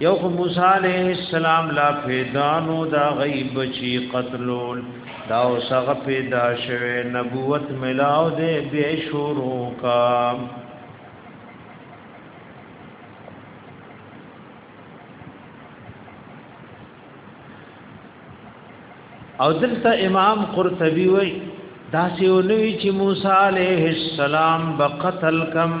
یو خو موسی علیہ السلام لا پیدانو دا غیب چی قتلول دا اوسغ پیدا شوه نبوت ملاو دے بے شروع کا او دلته امام قرطبی وی دا سیو نوی چې موسی علیہ السلام بقتل کم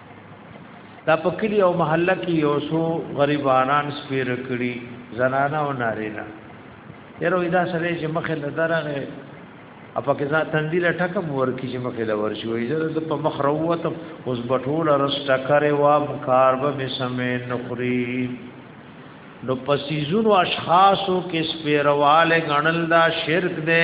دا په کلی او محله کې یو څو غریبانان سپیر کړي زنانه او نارینه یره دا سره چې مخه لدارغه اپا کې ځا تندی له ټکم ورکی چې مخه لور شو یې د په مخ روته اوس بټول رس ټکرې وا کار به سمې نخري نو پسیزونو اشخاصو کې سپیرواله غنل دا شرک دی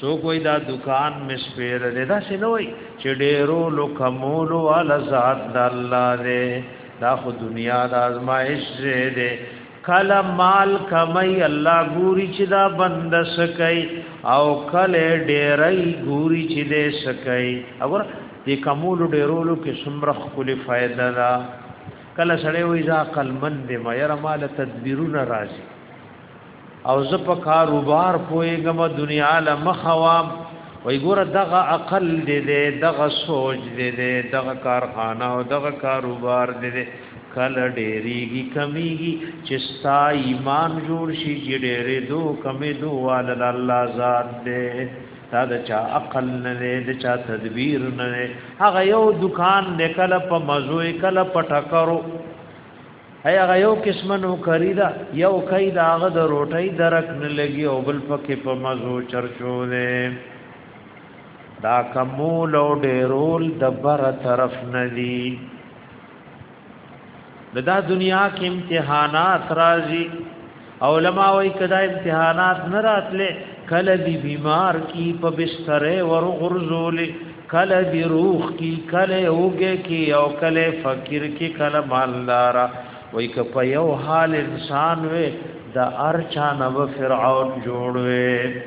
څوک وای دا دکان مې سپیر دی دا څه نه وای چې ډیرو لکمولو والا ذات د الله دی دا خو دنیا د آزمائش دی کله مال کمای الله ګوري چې دا بند سکای او کله ډیرای ګوري چې دې سکای اور دې کمول ډیرولو کې څومره خپل فائدہ ده کله سړی وې ځا عقل مند دی مې را مال تدبیرونه راځي او زه په کاروبار پويګم دنیا له مخوام وای ګوره دغه عقل دې دې دغه سوچ دې دې دغه کارخانه او دغه کاروبار دې دې کله ډېریږي کمیږي چې ستا ایمان جوړ شي چې ډېرې دو کمې دو وال الله ذات دې تا د چا عقل نه دې د چا تدبیر نه هغه یو دکان دې کله په مزوې کله په ټکرو هي هغه یو قسم نو کری دا یو کای دا هغه د روټۍ درک نه لګي او بل پکې په مزو چرچو نه دا کمول او ډیرول د بر طرف نه دي دا دنیا کې امتحانات راځي علماء وای کدا امتحانات نه راتله کله دی بیمار کی په بستر ور غرزول کله دی روح کی کله اوګه کی او کله فقیر کی کله مالدار وای ک په یو حال انسان وې د ارچا نو فرعون جوړ وې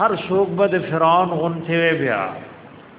هر څوک به د فرعون غونته بیا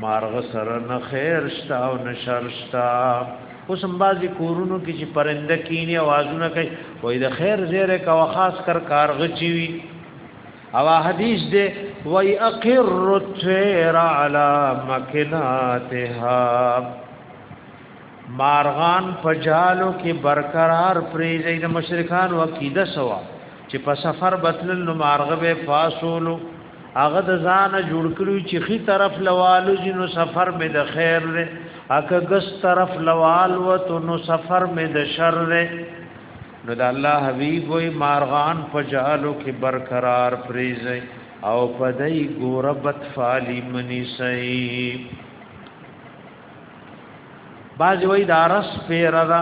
مارغ سره نه خیر شتا او نه شر شتا اوس هم بعضی کورونو کې چې پرنده کینی اوازونه کوي وای د خیر زیره کا خاص کر کارغ چی وی او حدیث دی وای اقر الطير على مكناتها مارغان پجالو کې برقرار پریږي د مشرکان وکیده سوا چې په سفر بتل نو مارغ به فاصولو هغه د ځانه جوړ کړو چې خي طرف لوالو جنو سفر مې د خیر لري اګه ګس طرف لوال و تو نو سفر مې د شر لري نو د الله حبيب وي مارغان فجالو کې برقرار پریزي او پدای ګوربت فالی منی سي باز وای دا رس پیر دا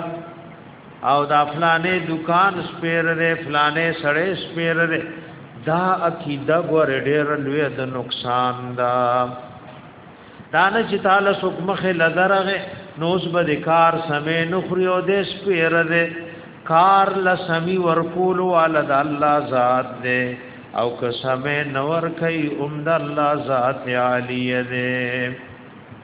او دا فلانه دکان سپیر دی فلانه سړی سپیر دی دا عقیده ګور ډیر لوی د نقصان دا دا نه چې تعالی سوک مخه لدرغه نوس به کار سمې نخري او د سپیر دی کار لسمی ورکول والا د الله ذات دی او که سمې نور کوي اوم د الله ذات عالی دی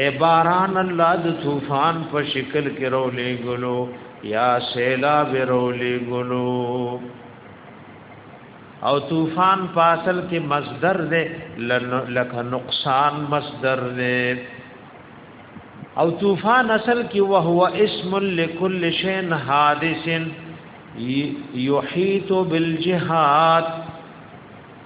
اے باران الله د طوفان په شکل کې رولې ګلو یا سیلاب رولې ګلو او طوفان فاصل کې مصدر دې لکه نقصان مصدر دې او طوفان اصل کې وهو اسم لكل شيء حادث يحيط بالجهات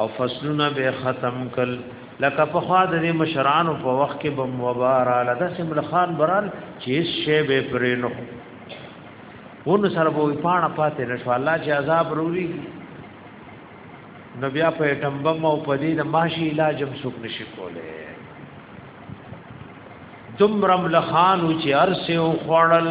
او فصلونه به ختم کل لکه په خوا د مشرانو په وخت کې بم وبار اله د سمل خان برال چې شی به پرې نو ونه سره به پاڼه پاتې نشو الله چې عذاب وروړي نو بیا په اټم بم او په دې د ماشي علاج هم څوک نشي کوله دمرم لخانو چې ارسه او خړل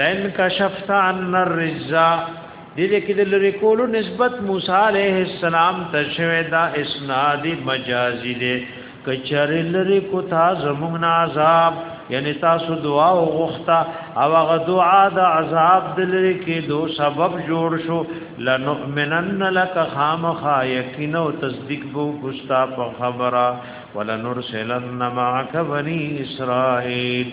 لئن کشفت عن الرجا دې دې کې د لری کولو نسبت موسی عليه السلام ته شوی دا اسناد مجازي دې کچر لری کو تا زمون عذاب یعنی تاسو دعا او غوښتا او هغه دعا د عذاب د لری کې دو سبب جوړ شو لنؤمنن لك خامخا یقین او تصدیق بو ګستا په خبره ولنرسلن معك بني اسرائيل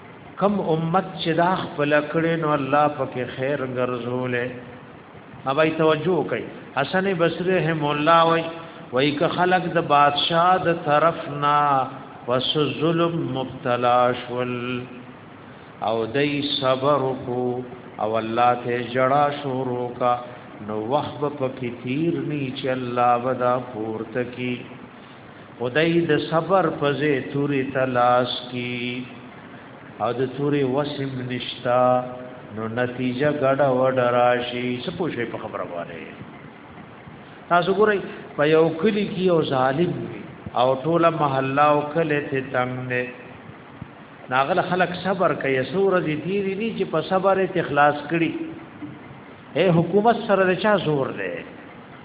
کم امت چې دا خپل کړي نو الله پکې خیر ګرځولې اوبای توجه کوي حسن بصری رحم الله وای وای که خلق د بادشاہ د طرف نا وس ظلم مبتلا شول او دای صبر کو او الله ته جڑا شروع کا نو وخت په کثیر نی چې الله ودا پورته کی خدای د صبر په ځای توري تلاش کی او د توري وسم نشتا نو نتیجه ګډه وډ راشي څه پوښي په خبره واره تاسو ګورئ په یو کلی کې یو ظالم او ټوله محله او کله ته تنگ نه ناغله خلق صبر کوي سور دي تیری دي چې په صبر ته اخلاص کړي اے حکومت سره د چا زور دی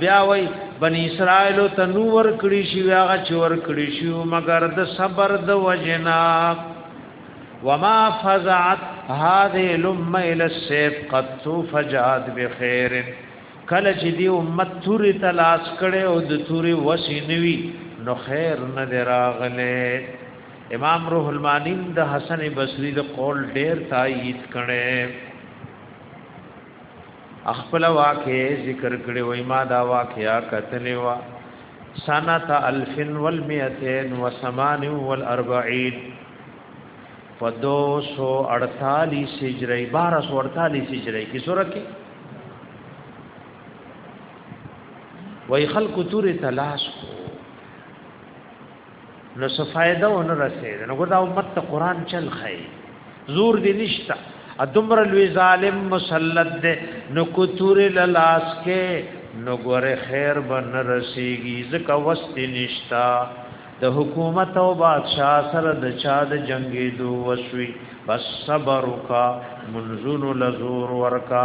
بیا وای بنی اسرائیل ته نو ور کړی شي هغه چې ور کړی شي مگر د صبر د وجنا وما فزعت هذه الامه الى السيف قد فجعت بخير کله چې دی امت توري تلاش کړي او د توري وسینوي نو خیر نه دراغله امام روح المانیم د حسن بصری د قول ډیر تایید کړي خپل واقع ذکر کړي وای ما دا واقعیا کتلې وا سنه الف والمئتين وثمان والاربعين په 248 هجری 1248 هجری کی سورہ کې وای خلق تور تلاش کو نو څه فائدہ ونه رسید نو ګدا امت ته قران چل خی زور دی نشتا ادمر لوی ظالم مسلط دے نو کتور للاس کې نو ګور خیر بن رسیږي زکه وست نشتا د حکومت او بادشاہ سره د چا د جنگي دو وسوي بس صبر کا منزون لزور ورکا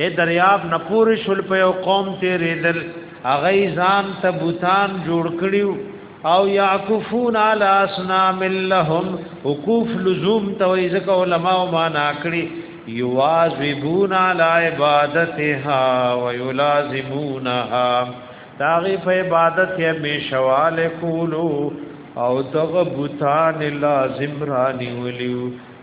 اے دریاب نه پوری شول په یو قوم تیرېدل هغه ځان ته بوتان جوړ کړیو او یعکفون علی اصنام لهم وقوف لزوم تویزک علماء ما ناکړي یواذبون علی عبادتها ویلازمونها داغی په عبادت یې مشوال کولو او دغه بوتان لازم رانی ولیو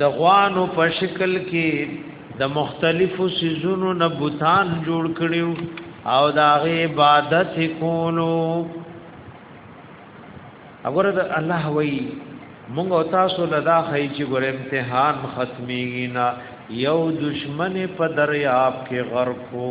د غوانو په شکل کې د مختلفو سيزونو نه بوتان جوړ کړیو او دا غي عبادت کولو وګوره د الله وی مونږ او تاسو لدا خی چې ګور امتحان ختميږي نه یو دشمن په دریاب کې غرق وو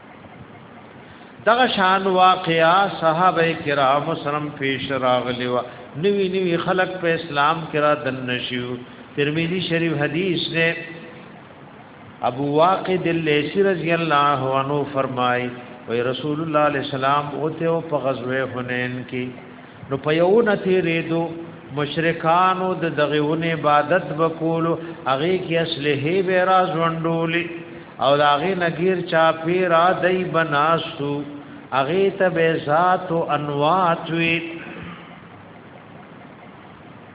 دغه شان واقعا صحابه کرام سلام پیش راغلی و نوی نوی خلق په اسلام کې را دن نشو ترمذی شریف حدیث نے ابو واقد اللیسی رضی اللہ عنہ فرمائی وی رسول اللہ علیہ السلام اوتے او په غزوه حنین کې نو په یو نه تیرېدو مشرکانو د دغه ونه عبادت وکولو هغه کې اصله به را ژوندولې او هغه نګیر چا پیرا دای بناسو هغه ته به ذات او انوات وی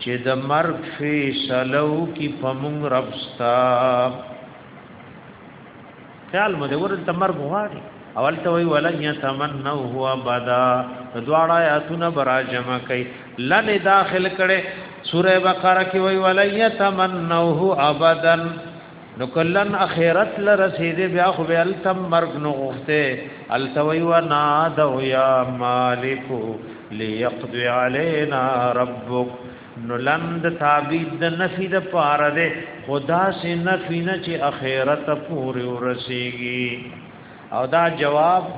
چې د مرګ فیصله وکي په مونږ رب ستا خیال مو دې ورته مرګ غواړي اول ته وی ولن یتمنو هو ابدا دواړه آیاتونه برا جمع کړي لن داخل کړي سوره بقره کې وی ولن یتمنو هو ابدا نو کلن اخرت ل رسیدې بیا خو به التم مرګ نو غوښته التوی و نادو یا مالک ليقضي علينا ربك نو لند تعبید د نفی د پاره ده خدا سے نفی نه چې اخرت پورې ورسیږي او دا جواب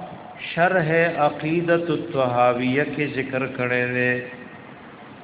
شرح عقیدت الطحاویہ کې ذکر کړی دی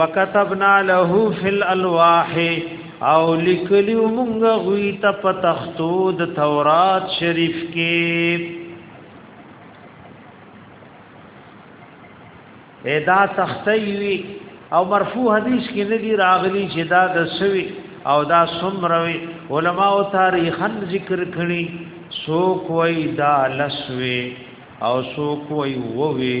وکتبنا له فی الالواح او لیکلی مونږ غوی ته په تختو د تورات شریف کې ادا تختوی او مرفوع حدیث کې نه دی راغلی چې دا د سوی او دا سمروي علما او تاریخن ذکر کړي سو کوئی دا لسوي او سو کوئی ووي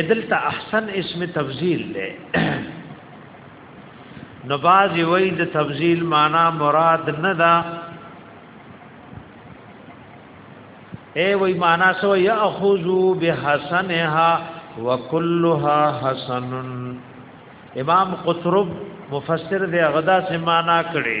ادلتا احسن اسم تفضیل لے نو بازی وی د تفضیل معنا مراد ندا اے وی معنا سو یاخذو بحسنها وکلها حسن امام قطرب مفسر دے غدا سے معنا کړي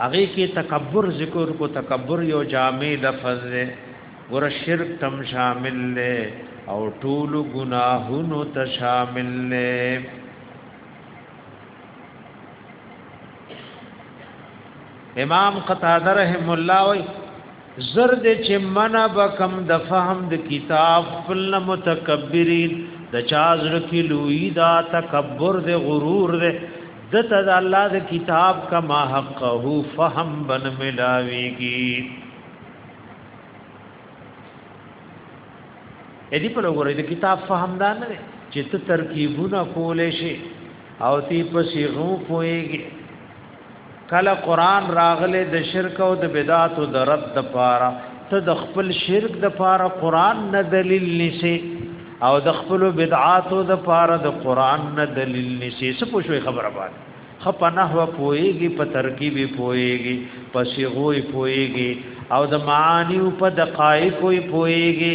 هغه کې تکبر ذکر کو تکبر یو جامع لفظ دی ور شرک تم شامل دی او ټول گناهونو ته شامل دی امام قتاده رحم الله وی زر دې چې منع بکم د فهم د کتاب خپل متکبرین د چا زړه کې لوی دا تکبر دې غرور دې د ته د الله د کتاب کما حقه فهم بن ملاويږي اې دې په لوري د کتاب فهم دا نه چې ته ترکیبونه کولې شي او تی په سیغو پويږي کله قران راغله د شرک او د بدعت او د رد د پاره ته د خپل شرک د پاره قران نه دلیل نشي او د خپل بدعاتو د پاره د قران نه دلیل نشي څه پوښوي خبره باندې خپ نه هو پويږي په ترکیب پويږي په شیغوي پويږي او د معانی په دقایق پويږي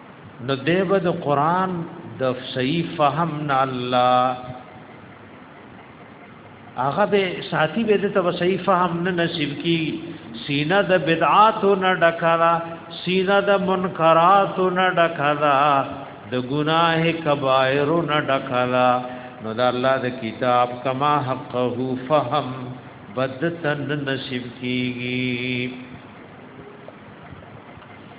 نو دیو د قران د صحیح فهم نه الله هغه به ساتي به د ته صحیح فهم نه نصیب کی سینه د بدعات نه ډکالا سینه د منکرات نه ډکالا د گناه کبائر نه ډکالا نو د الله د کتاب کما حقه فهم بدتن نصیب کیږي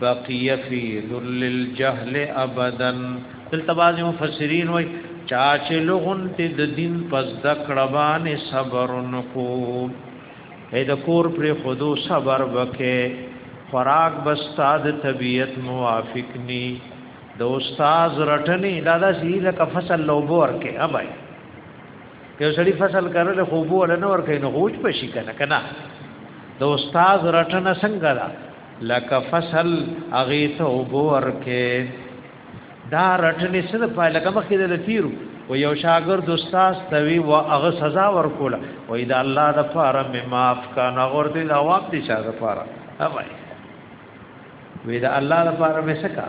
بقي في ذل الجهل ابدا دلته بعض مفسرین وای چا چې لغونت د دین پس د کړبان صبر نکو اې د کور پر خودو صبر وکې خوراک بستاد طبیعت موافق ني د استاد رټنی دا د سی لکه فصل لوبور کې ابای یو سړی فصل کرل خو بو ولنه ور کوي نو غوچ پشي کنه کنه د استاد رټنه څنګه ده لکه فصل هغه ته اوبو ورکې دا رټلې څه د پای لکه مخکې د تیرو و یو شاګرد استاد توی و هغه سزا ورکوله و دا الله د فاره می معاف کا نه ورته دا واپ دي شاګ فاره اوای وی دا الله د فاره می سکا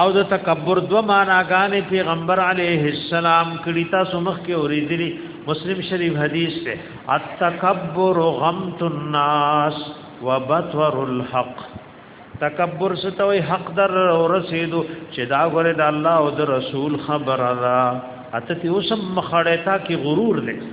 او د تکبر دو معناګانې پیغمبر علیه السلام کړي تاسو مخ کې اوریدلی مسلم شریف حدیث ته التکبر غمت الناس وبطر الحق تکبر ستوي حق در او رسیدو چې دا غره د الله او د رسول خبره را اته تی اوسم مخړه تا کې غرور لګي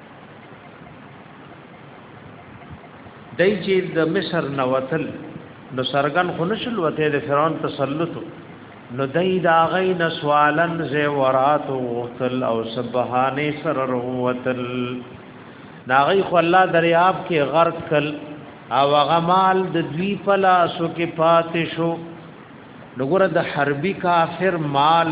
دای چې د مصر نوتل نو سرګن خو نشل وته د فرعون تسلط نو دای دا غین سوالن زه ورات وتل او سبحانه سر وتل ناغی خو الله دریاب کې غرق کل او غمال د دوی پلا سو کې پاتې شو نګور د حربي کافر مال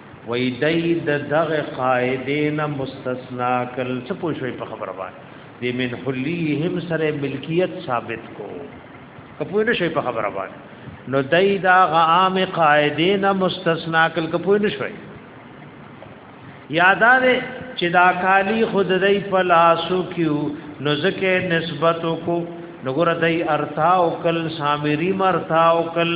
وای دای د دغه قاعده نه مستثنا کل څه پوه شوی په خبره باندې د من حلیهم سره ملکیت ثابت کو کپوی نه شوی په خبره باندې نو دای دا عام قاعده نه مستثنا کل کپوی نه شوی یادار چې دا کالی خود دای په لاسو کیو نو زکه نسبت کو نو ګور دای ارتا او کل سامری مرتا او کل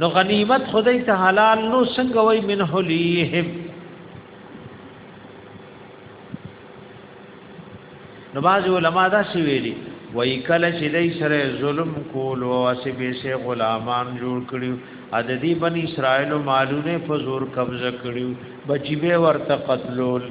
نو غنیمت خدای ته حلال نو څنګه وای من حلیهم نو باز علماء دا سی ویلي وای کله چې دای سره ظلم کول او اسی به سه غلامان جوړ کړیو عددی بنی اسرائیل مالونه فزور قبضه کړیو بچی به ورته قتلول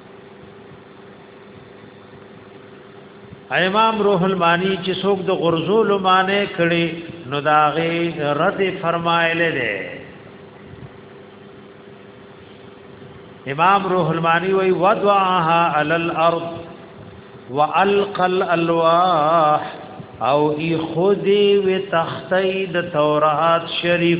امام روح المانی چې څوک د غرزول معنی کړي نو داغه رد فرمایله ده امام روح المانی وی وضعها علی الارض والقى الالواح او ای خودی و تختی د تورات شریف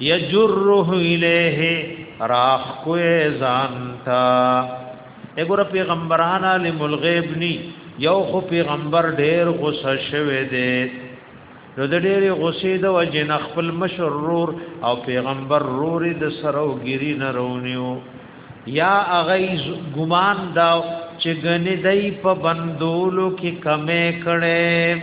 یجره الیه راخ کو ځانتا اګور پیغمبران عالم الغیب نی یو خو پیغمبر ډیر غوسه شوه دی نو د ډېری غصې د وجې نه خپل مشرور او پیغمبر روري د سرو ګری نه رونیو یا اغیز ګمان دا چې غنی دای په بندولو کې کمې کړي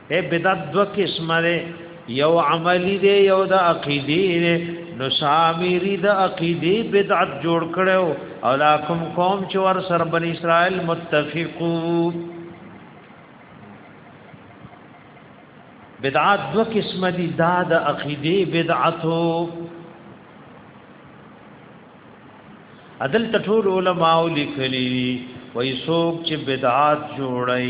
اے بدعت دو قسمه ده یو عملی ده یو د عقیدی ده نو سامری د عقیدی بدعت جوړ کړو او دا کوم قوم چې ور سر بن اسرائیل متفقو بدعت دو قسمه دي دا د عقیدی بدعتو عدل تټول علماء لیکلی وای سوک چې بدعات جوړای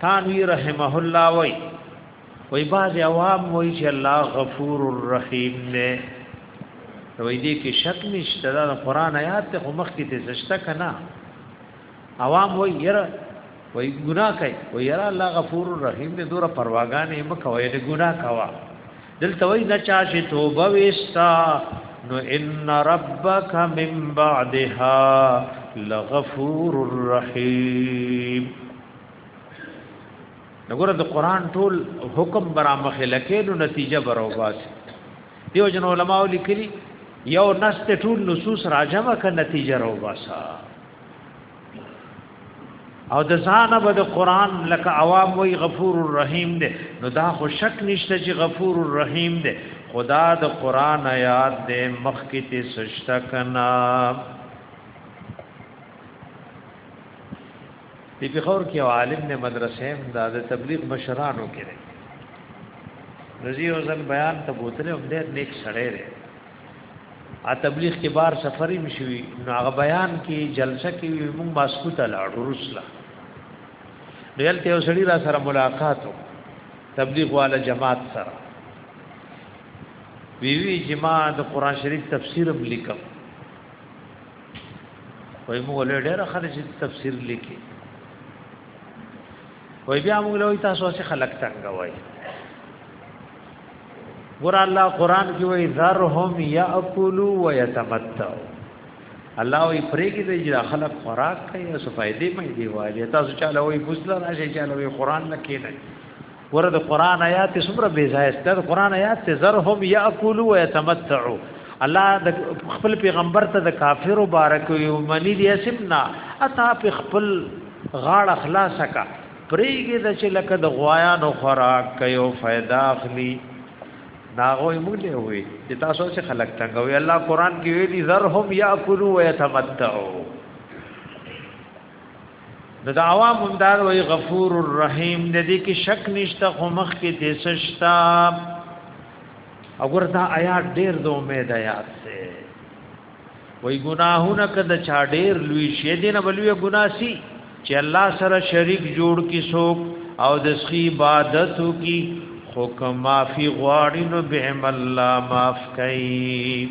تانوی رحمه الله وای وای باز عوام وای چې الله غفور الرحیم نه وای دې کې شک نشته دا قرآن آیات ته مخ کې ته زشته کنا عوام وای یره وای ګناه کوي وای یره الله غفور الرحیم دې دوره پرواګانې مکوې دې ګناه کوا دلته وای نه چا چې توبه وستا نو ان ربک من بعدها لغفور الرحیم نګوره د قران ټول حکم برا مخه لکه نو نتیجه برو باس دیو جن علماء لیکلی یو نس ته ټول نصوص راجم ک نتیجه رو باسا او د ځانه به د قران لکه عوام وی غفور الرحیم دی نو دا خو شک نشته چې غفور الرحیم دی خدا د قران آیات دې مخ کې ته سشتا کنا په پخور کې یو عالم نه مدرسې هم دا د تبلیغ مشرانو کې دی رضی او ځل بیان ته بوتله هم ډېر نیک سړی دی ا تبلیغ کې بار سفرې مشوي نو هغه بیان کې جلسه کې موږ ماسکو ته لاړ رسلا ډېر ته سړی را سره ملاقات و تبلیغ والا جماعت سره وی وی جماعت قران شریف تفسیر هم لیکم وای موږ له ډېر خلک تفسیر لیکي وای بیا موږ له تاسو څخه خلک څنګه وای ګور الله قران کې وای ذرهم یاکلوا ويتمتعوا الله وی پرېګې دې چې خلک خوراک کوي او فائدې مې دی وایي تاسو چاله وی بوسل راشي چاله وی قران نه کېنه ګوره د قران آیات څومره بې ځای است د قران آیات ته زرهم یاکلوا ويتمتعوا الله د خپل پیغمبر ته د کافر مبارک یو منی دی اسمنا اتا په خپل غاړه خلاص کا پریګه د چې لکه د غوایانو خوراک کيو फायदा اخلي ناغوی مولی وی چې تاسو چې خلق تنگوي الله قران کې ویلي زرهم یاکلوا ويتمتعوا نو دا عوام همدار وی غفور الرحیم د دې کې شک نشته خو مخ کې تیسشتا اگر دا آیات ډیر د امید آیات سه وی ګناهونه کده چا ډیر لوی شه دین بلوی ګناسی چې الله سره شریک جوړ کی سوک او د سخی عبادت کی حکم معافی غواړي نو به الله معاف کوي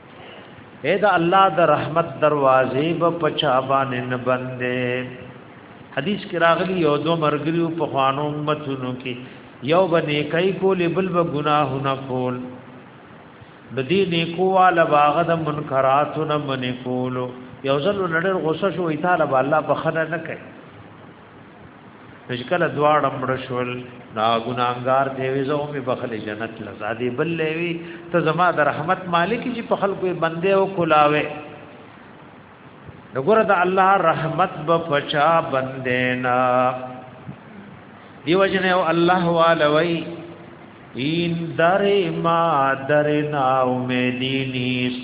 اے دا الله د رحمت دروازې به پچا باندې نه بندې حدیث کې راغلی یو دو مرګریو په خوانو امتونو کې یو باندې کای کولې بل به ګناهونه کول د دې نیکو والا باغ د منکراتو نه منې کولو یو ځل نړۍ غوسه شو ایتاله الله بخنه نه کوي نشکل دواړه مړ شول نا ګناګار دی وی زو می بخل جنت لزادی بل لوي ته زما د رحمت مالک چې په خلکو بندې او کلاوي دغه د الله رحمت به پچا بندې نا دیو جن او الله والوي این در ما در نا امیدی نیست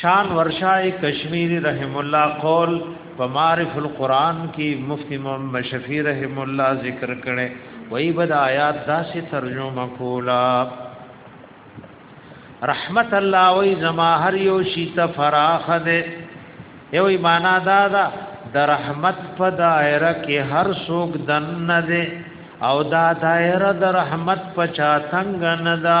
شان ورشای کشمیری رحم الله قول په معرف القرآن کې مفتی محمد شفیع رحم الله ذکر کړي وای بد آیات داسې ترجمه کولا رحمت الله وای زما هر یو شی ته فراخ ده یو ایمانا دا دا د رحمت په دایره کې هر څوک دن نه ده او دا دایره د رحمت په چا څنګه نه ده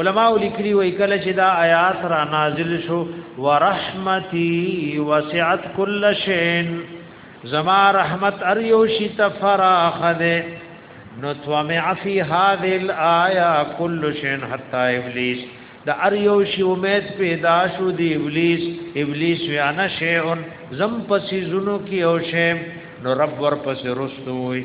علماء لیکلی وای کله چې دا آیات را نازل شو ورحمتي وسعت كل شيء زما رحمت ار یو شی تفراخ ده نو تومع فی هذه الایا كل شيء حتا ابلیس دا ار یو شی امید پیدا شو دی ابلیس ابلیس یا نشئ زم پسې زونو کې او شی نو رب ور پسې رستوي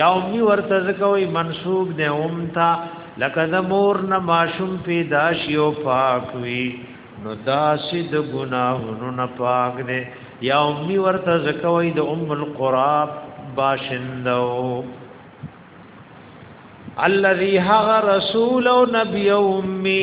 یا امی ورته ځکوي منسوب دی اومتا لکه د مور نه ماشوم پیدا شي او پاک وي نو دا سید ګناهونو نه پاک دی یا امی ورته ځکوي د ام القراب باشندو الذي هغ رسول او نبی او امی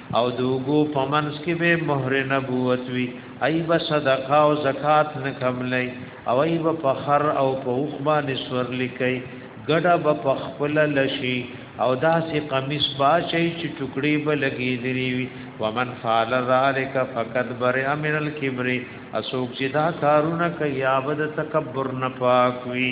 او د اوګو په منځ کې به مهر نبوت وي ای به صدقه او زکات نه کملای او ای به فخر او په اوخبا نسور لیکي ګډه به پخپل لشي او داسې قمیص باشي چې ټوکړي به لګي دی وي ومن فعل ذلك فقد برئ من الكبر اسوک چې دا کارونه کوي عبادت تکبر نه پاک وي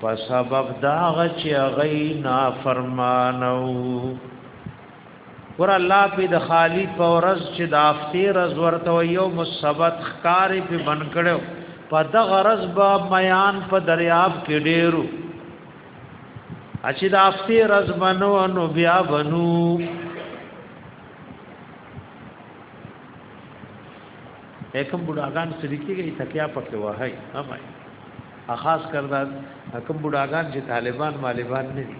په سبب دا غچ غي نافرمانو ور الله په د خالی پورز چې د افتیر از ورته یو مصبت خکاری په بن کړو په د غرض با میان په دریاب کې ډیرو اچې د افتیر از منو نو بیا بنو اکم بډاګان سړي کېږي تکیا پکې وای هم خاص کر دا کوم بډاګان چې طالبان مالبان نه دي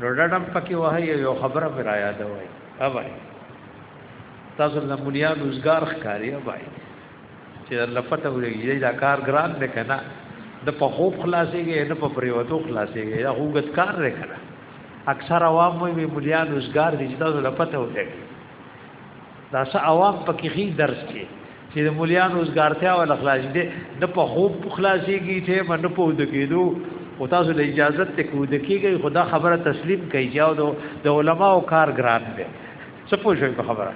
نو ډډم پکې وه یو خبره پر آیا دا وای اوبای تاسو د ملیا روزګار ښکاری اوبای چې الله پته ولګي دا کار ګران نه کنا د په خوب خلاصيږي نه په پریوتو خلاصيږي دا هوګت کار نه کنا اکثر عوام وي ملیا روزګار دي چې تاسو لپاره وته دا څه عوام پکې خي درس کې چې د مليان روزګارتیا ول خلاص دي نه په خوب خلاصيږي چې من په ود کېدو او تاسو له اجازه ته کو د کېږي خدا خبره تسلیم کوي چې د علماو کار ګران دی څه پوښي په خبره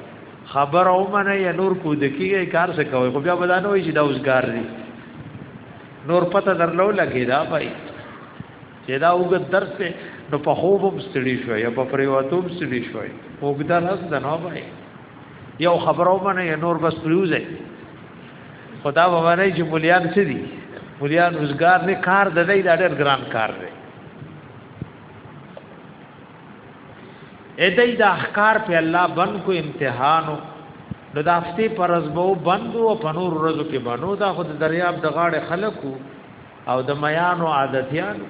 خبر او منه یا نور کو د کېږي کار څه کوي خو بیا بدانه وي چې دا اوسګار دي نور پته درلو لګي دا پای چې دا وګت درس ته نو په خوب هم ستړي شو یا په پریواتو هم ستړي شو وګدا لاس د نه وای یو خبرو باندې نور بس پریوزه خدا باندې چې مليان څه دي مليان روزګار نه کار د دې ډېر ګران کار دی اې دې د احکار په الله بن کو امتحانو نو د هفته پر ورځ بندو او په نور ورځو کې بنو دا خود دریاب د غاړې خلکو او د میانو عادتیان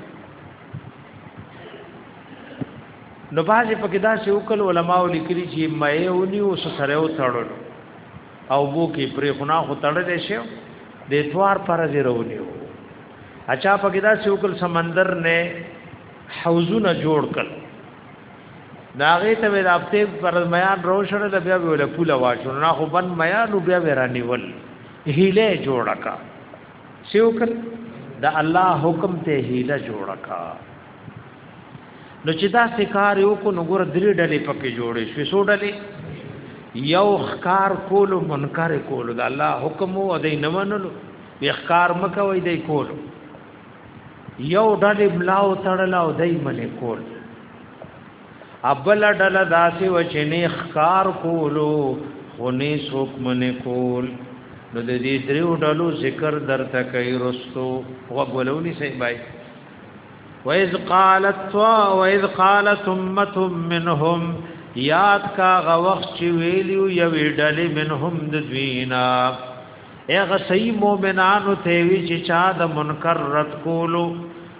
نو باز په کې دا چې وکړ علماء لیکلي چې مې ونی او سره او تړل او بو کې پرې خنا خو تړل شي د اتوار پر زیرونی اچھا په کې دا چې وکړ سمندر نه حوزونه جوړ کړ داغه ته د افتیب پر میان روشنه د بیا ویل پوله واچو نه خو بن میان بیا ورانی ول هیله جوړه کا سیوکل د الله حکم ته هیله جوړ کا نو چې دا سکار یو کو نو ګور درې ډلې پکې جوړې شوې سو ډلې یو خکار کول منکر کول د الله حکم او د نه منلو اخکار مکه وې د کول یو ډلې بلاو تړل او دای منې کول ابل ډله داسې و چې نه ښکار کولو خو نه څوک منې کول نو د دې دریو ډلو ذکر درته کوي رستو وګولونی سي بای وَإِذْ قَالَتْ وَإِذْ قَالَتْ أُمَّةٌ مِّنْهُمْ یاد کا غوخ چې ویلیو یوې ډلې منهم د دوینا هغه صحیح مؤمنانو ته وی چې چا د منکر رد کولو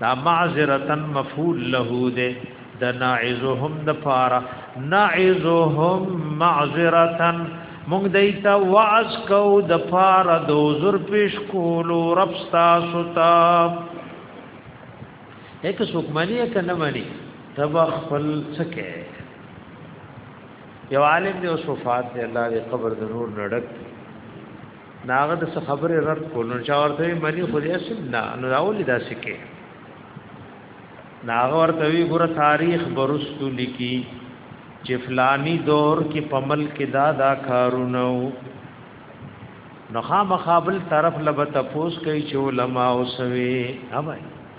دا معذرتا مفعول له ده د ناعزهم د پاره ناعزهم معذرتا موږ دیتا واعظ کو د پاره د عذر پیش کولو رب تاسو ته یک سوکمنی کنه منی تب خپل سکه یو عالم دی او صفات دی الله دې قبر د نور نډک ناغه د څه خبره رد کو نو چا ورته منی خو دې اسم نه نو راولې دا سکه ناغه ورته وی ګره تاریخ برستو لکی چې فلانی دور کې پمل کې دا دا کارونه نو خامخابل طرف لبه تپوس کوي چې علما اوسوي اوبای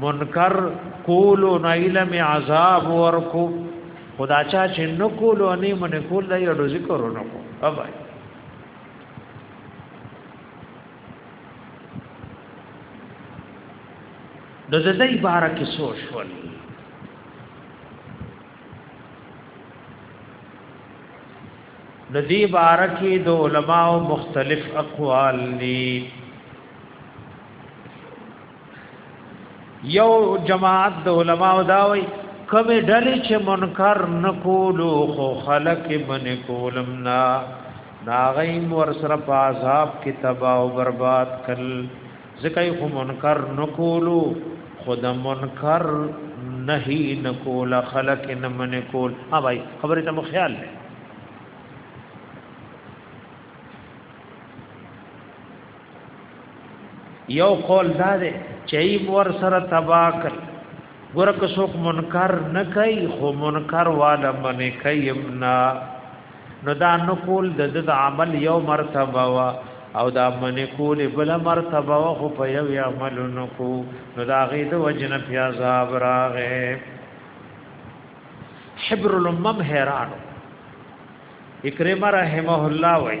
منکر کولو نه علم عذاب ورکو خدا چا چې نو کولو نه من کول دی اډو ذکر نه کو ابای د زده عبارت کې سوچ ولې د دې باره کې د علماو مختلف اقوال دي یو جماعت د علما او داوي کمه ډلې چې منکر نکولو خو خلق من کولم نا ناغیم ور سره په عذاب کې تبا او برباد کل زکای خو منکر نکولو خود منکر نهی نکول خلق نه من کول ها بھائی خبره ته مو خیال لري یو قول دا دی چې ایب ور سره تباکل ورک څوک منکر نه کوي خو منکر والا من کيمنا نو دا نقول د د عمل یو مرتبه وا او دا من کول بل مرتبه وا خو په یو عمل نکو نو دا غي د وجن پیاز ابراغه حبر الامم حیران اکرمه رحمه الله وای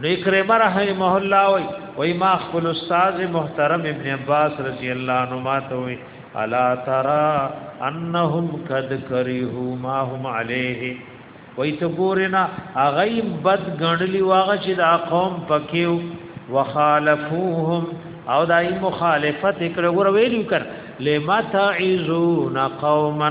نو اکرمه رحمه الله وی وی ما خپل استاد محترم ابن عباس رضی الله عنه ما ته وی الا ترى انهم قد كرهوا ما هم عليه وی ته ګورینا اغه بد غنلی واغه چې دا قوم پکیو وخالفوهم او دای مخالفت کړه ور ویلو کړه لما تعذون قوما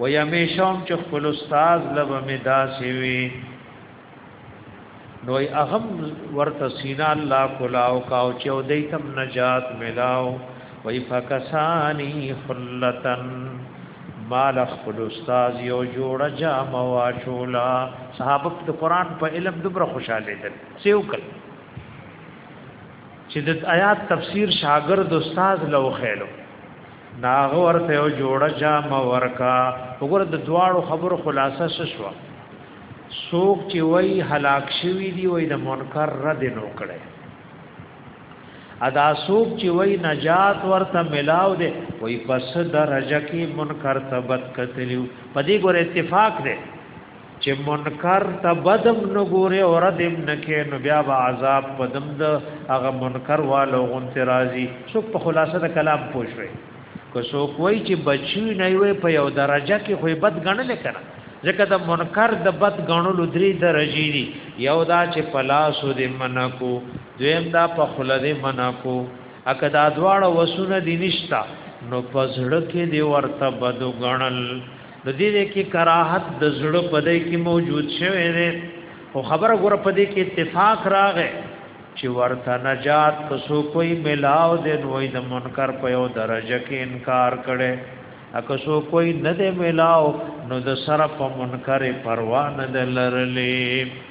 و یمیشوم چې خپل استاد لب می داسې وي نو اهم ورته سینا الله کلاو کاو چې او دیتم نجات ملاو وای فکسانی خلتن مال خپل استاد یو جوړ جام واشولا صحابه د قران په علم دومره خوشاله دي سیو کړ چې د آیات تفسیر شاګرد استاد لو خېلو ناغه ورته یو جوړه جام ورکا وګوره د دواړو خبرو خلاصه شوه سوک چې وای هلاک شوی دی وای د منکر رد نو کړي ادا سوک چې وای نجات ورته ملاو دی وای پس درجه کې منکر ثبت کتلیو پدې ګور اتفاق دی چې منکر ته بدم نګوري او ردم نکې نو بیا به عذاب پدم د هغه منکر والو غون ترازی سو په خلاصه د کلام پوښوي که سو کوی چې بچی نه وي په یو درجه کې خو بد غنل کړه ځکه د منکر د بد غنلو درې درجې دي یو دا چې پلاسو دې منکو دویم دا په خله دې منکو اکه دا دواړه وسونه دي نشتا نو پزړه کې دی ورته بد غنل نو دې دې کې کراهت د زړه په دې کې موجود شوی دی او خبره ګوره په دې کې اتفاق راغی چې ورته نجات په سو کوئی ملاو دې نوې د منکر په یو درجه کې انکار کړي اکه سو کوئی نه دې ملاو نو د سره په منکر پروا نه لرلې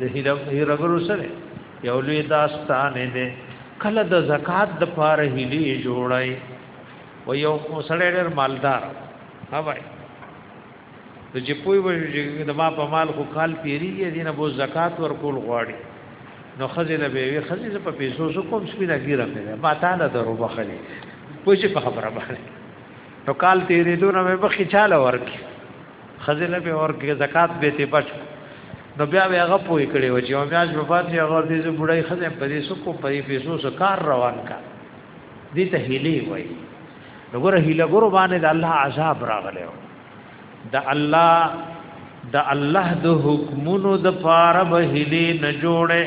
د هیرګرو سره یو لوی داستان دی کله د زکات د پاره هلی جوړای و یو سړی ډېر مالدار ها وای د چې پوي وږي د ما په مال خو کال پیری دی نه بو زکات ورکول غواړي نو خزینه به وی خزینه په پیسو سو کوم سپینه ګیره مې ما تعالی درو بخلی پوه چې په خبره باندې نو کال تیرې دونه مې بخی چاله ورکی خزه نه به ورکه زکات به ته بچ نو بیا به هغه پوي کړي و چې او میاش په پات یې هغه دې بډای خزه په دې سکو په دې پیسو سره کار روان کا دې ته هلي وای نو ګره هله ګره باندې د الله عذاب راغلی د الله د الله د حکمونو د پاره به هلي نه جوړه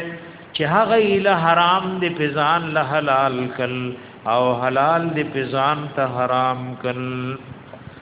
چې هغه له حرام دی پزان له حلال کل او حلال دی پزان ته حرام کل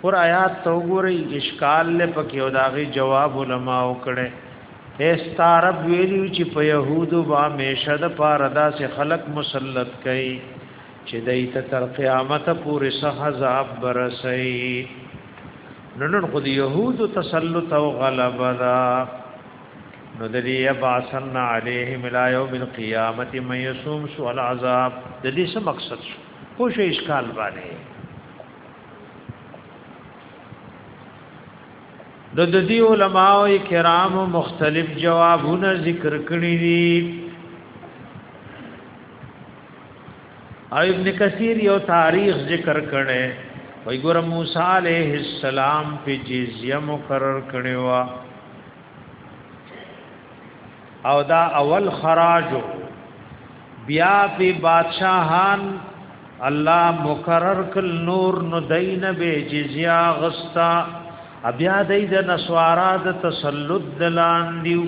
پر آیات ته وګورئ اشکال له پکې او داغي جواب علما وکړي ایستا رب ویلو چې په يهودو با میشد پاردا سے خلق مسلط کړي چې دایته تر قیامت پورې سه عذاب برسي نن خو د يهودو تسلط او غلبه ده نو د دې ابعثن علیهم لا یوم القیامت من یسوم سو العذاب د دې څه مقصد شو خو شي اشکال باندې د د دې علماو کرام مختلف جوابونه ذکر کړی دي او ابن کثیر یو تاریخ ذکر کړي وای ګور موسی علیہ السلام په جزیه مقرر کړي وا او دا اول خراجو بیا په بادشاہان الله مقرر کل نور نو دین به جزیا غستا بیا دای د نسوارا د تسلط دلان دیو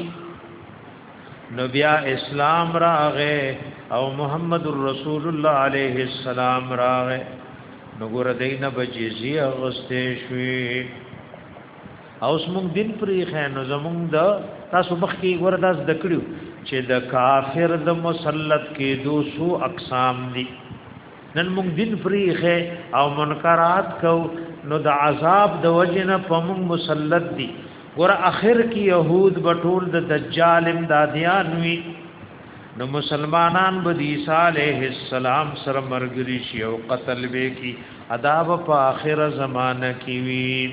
نو بیا اسلام راغه او محمد رسول الله علیه السلام راغه نو ګور دین به جزیا غسته شوی اوس موږ دین پریخه نو زمونږ د تاسو مخکې ګوره داس د کړیو چې د کافر د مسلط کېدو سو اقسام دي نن موږ دین پریخه او منکرات کو نو د عذاب د وجنه په موږ مسلط دي ګوره اخر کې يهود بټول د دجال امدادیان وي نو مسلمانان به د عیسی علیه السلام سره مرګري شي او قتل به کی عذاب په اخر زمانہ کې وي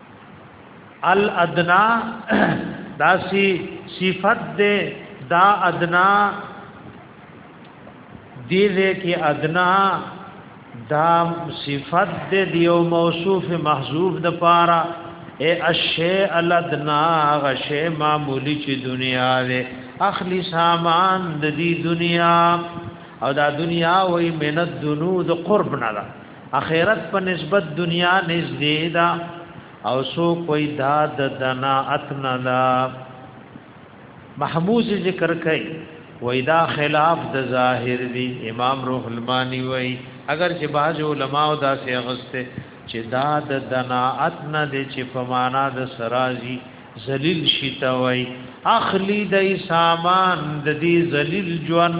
الادنا دا سی صفت دے دا ادنا دی دے کی ادنا دا صفت دے دیو موصوف محذوف د پارا اے اشی الادنا غشی معمولی چی دنیا دے اخلی سامان د دی دنیا او دا دنیا وی من الدنود قرب نه اخرت په نسبت دنیا نږدې ده او سو کوئی دا د دنا اتنا دا محموز ذکر کوي وای دا خلاف د ظاهر دی امام روح المانی وای اگر چې باج علماء دا سي اغسته چې دا د دنا اتنا د چې په معنا د سرازي ذلیل شتا وای اخلی د سامان د دې ذلیل ژوند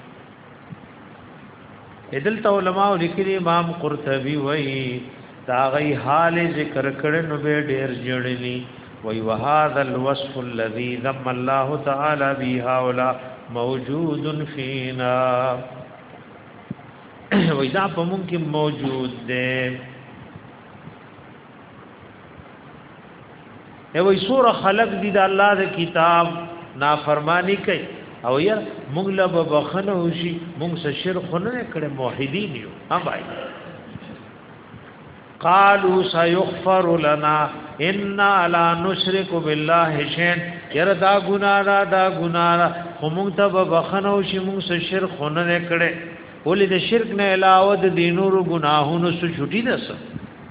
ادل تو علماء لیکلی امام قرطبی وای دا غی حال ذکر کړي نو به ډیر جوړلی وای وهذا الوصف الذي ذم الله تعالی به هؤلاء موجود فینا وای دا په مونږ کې موجود دی ای وای سور خلق دي د الله د کتاب نافرمانی کوي او یا موږ له بخنه وشي موږ سره شرک نه کړي موحدین یو هم وای قالوا سيغفر لنا انا لا نشرك بالله شيئا ير دا ګنا دا دا ګنا هم ته بخنه وشي موږ سره شرک نه کړي ولې د شرک نه علاوه د دینورو ګناهونو سره چټي ده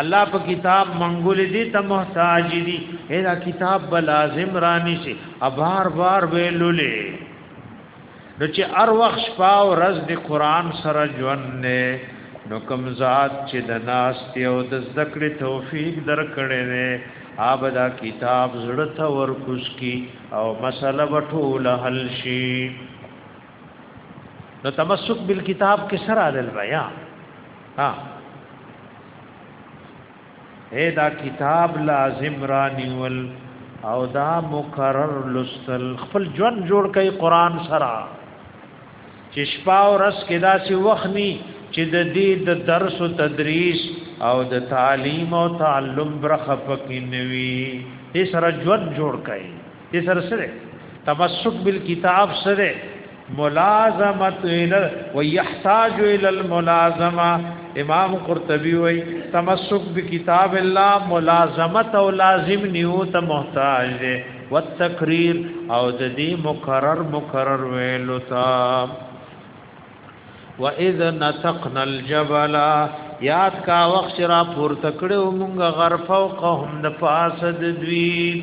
الله په کتاب منګول دي ته محتاج دي دا کتاب به لازم رانی شي بار بار ویلولې نو چې ار وخت شپه او ورځ د قران سره ژوند نه نو کوم ذات چې د ناس ته او د ذکر توفیق درکړې نه آب دا کتاب زړه ته ورکوس کی او مسله وټول حل شي نو تمسک بالکتاب کې سره دل بیا ها اے دا کتاب لازم رانیول او دا مکرر لستل خپل ژوند جوړ کړي قران سره چې شپه او ورځ کې داسې وخت ني چې د دې د درس او تدریس او د تعلیم او تعلم برخه پکې نوي دې سره ژوند جوړ کړي دې سره سره تمسک بالکتاب سره ملازمت ال ويحتاج الى الملازمه امام قرطبي وي تمسک بکتاب الله ملازمت او لازم نیو ته محتاج دي والتقرير او د دې مکرر مکرر ویلو تا واذا نتقنا الجبل یاد کا وخت را پورته کړو مونږ غر فوقهم د پاسد دوی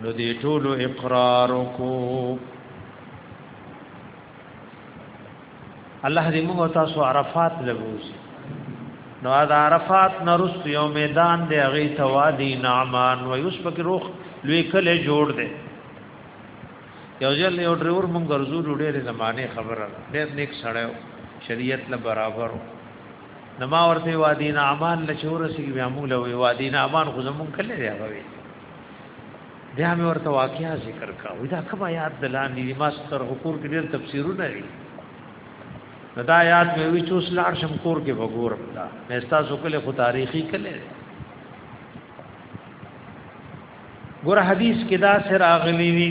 نو دې ټول اقرار کو الله دې موږ تاسو عرفات لګوس نو دا عرفات نرست یو میدان دې غي توادی نعمان و یوسفک روح لوی کله جوړ دې یو ځل یو ډرور مونږ ګرځو ډېرې زمانه خبره ډېر نیک سړیو شریعت له برابرو نو ما ورته وادي نعمان له چور سي بیا موږ له وادي نعمان خو زمون کله دی هغه وی بیا مې ورته واقعیا ذکر کا وې دا کما یاد دلان دي ما ستر حکور کې ډېر تفسیرونه لري دا یاد مې وی چې اوس لار شم کور کې وګور دا مې تاسو کله خو تاریخي کله ګور حدیث کې دا سر اغلی وی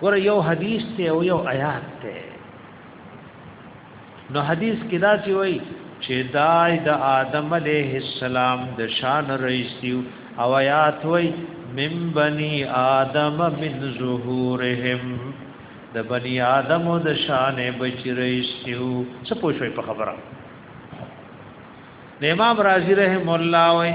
ګور یو حدیث ته او یو آیات ته نو حدیث کې دا چې وای چې دای د دا آدم علیه السلام د شان رئیس دی او آیات وای من بنی آدم من ظهورهم د بنی آدم د شان بچ رئیس دی څه پوښوي په خبره امام رازی رحم الله وای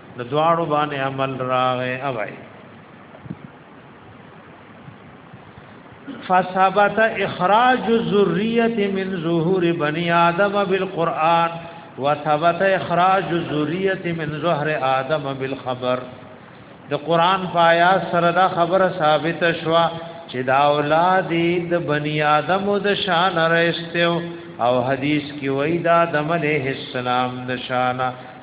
نو دواړو باندې عمل راغې اوای فثبت اخراج الذریه من ظهور بنی آدم بالقران وثبت اخراج الذریه من ظهر آدم بالخبر د قران پایا سره دا خبره ثابت شوا چې دا اولاد د بنی آدم د شان راستو او حدیث کې وای دا د علیه السلام د شانه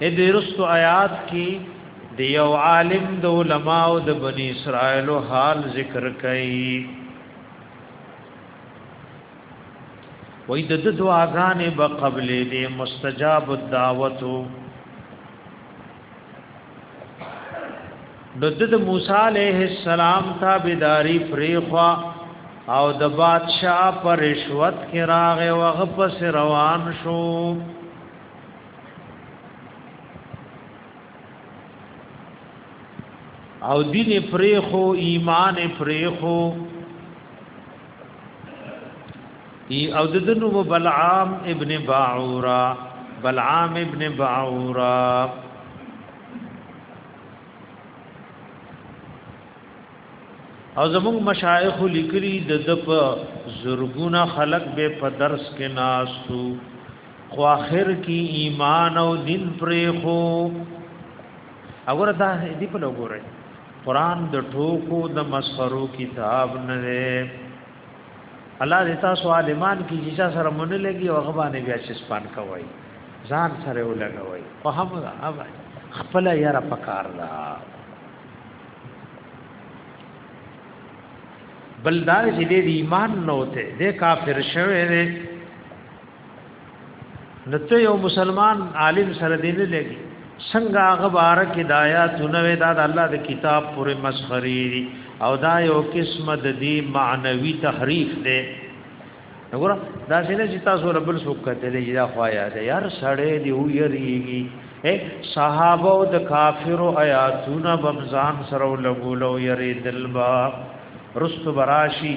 اې دې رستو آیات کې د یو عالم د علماو د بنی اسرائیل حال ذکر کړي وې د د دعاګانې به قبل دې مستجاب الدعوت نو د موسی عليه السلام تابعداري پریخوا او د بادشاہ پر رشوت کې راغې وغه پس روان شو او دین پریخو ایمان پریخو ای او ددنو بلعام ابن باعورا بلعام ابن باعورا او زموږ مشایخ لیکلي د د په زرګونه خلق به په درس کې ناسو خو اخر کی ایمان او دین پرې خو اگر دا دې په لګورې قران د ټوکو د مسخرو کتاب نه دی الله دې تاسو عالمان کی چې سره مونږ لګي او غبانې بیا چې سپان کوي ځان سره ولګوي په هم خپل یاره پکار ده بلدار چې دې ایمان نه وته دې کافر شوه دې نته یو مسلمان عالم سره دین لګي څنګه هغه بار کې دایاتونه وې دا د الله د کتاب پورې مسخري او دا یو قسم د دې معنوي تحریف دی وګوره دا څنګه چې تاسو رب السوق کتلې یا خوایا ده یار سړې دی و یریږي اے صحابه او د کافرو آیاتونه بمزان سره لګولو یری دلبا رست براشی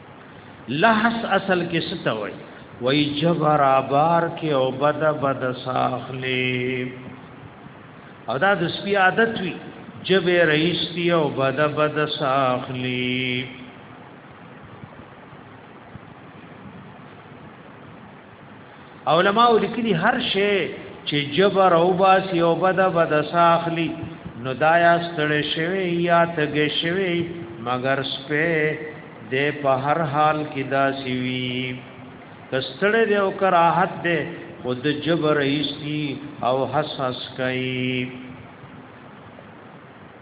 لحس اصل کې ستا وای وای جبر بار کې او بد بد ساخلی او دا د سپی عادت وی جبه رئیس دی او بد بد ساخلی علماو لیکلي هر شی چې جبر او باسي او بد بد ساخلی نو دا یا ستړې شوی یا تګې شوی مگر سپه دې په هر حال کې دا سی وی کستړې دې او کراحت دې خود جبر ایستی او حساس کوي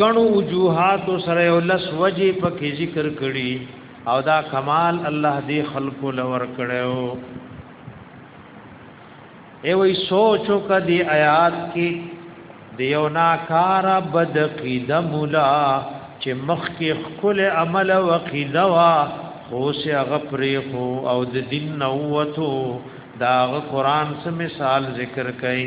غنو وجوهات سره یو لس وجه پکې ذکر کړي او دا کمال الله دې خلق لور کړو ای وای سوچو کدی آیات کې دیو ناکار بد قیدم مولا چې مخ کې خپل عمل او عقیده وا خو سه غپری خو او د دین نووتو دا قرآن سم مثال ذکر کړي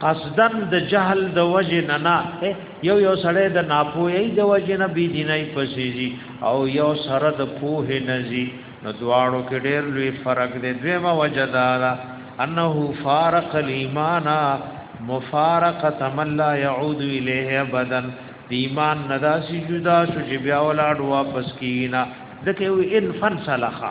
قصدن د جهل د وجه نه نه یو یو سړی د ناپوهی د وجه نه بی دیني پسیږي او یو سره د پوه نزي نو دواړو کې ډېر لوی فرق دی دویمه وجه دا ده انه فارق الايمان مفارقه من لا يعود اليه ابدا ایمان نداسي جدا شو چې بیا ولاړ واپس کینا دکې ان فن صلاحه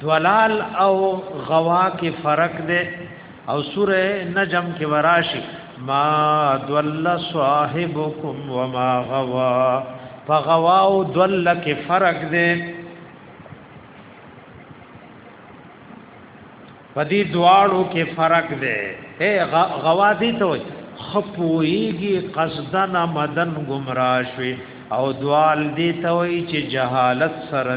دولال او غوا کې فرق دی او سوره نجم کې وراشي ما دول صاحبكم وما غوا فغوا او دول کې فرق دی پدی دواړو کې فرق دی اے غوا دي ته وي خپويږي قصدن مدن گمراه شوي او دوال دي ته وي چې جهالت سره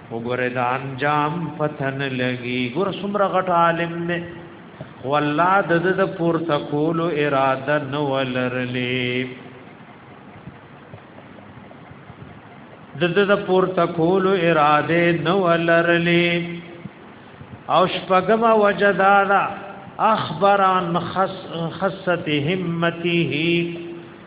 وګوره دا انجام پتن لګي ګور سمره غټ عالم نه والله د د پور تکول اراده نو ولرلې د د پور تکول اراده نو ولرلې او شپګم وجدادا اخبران خس خصت همته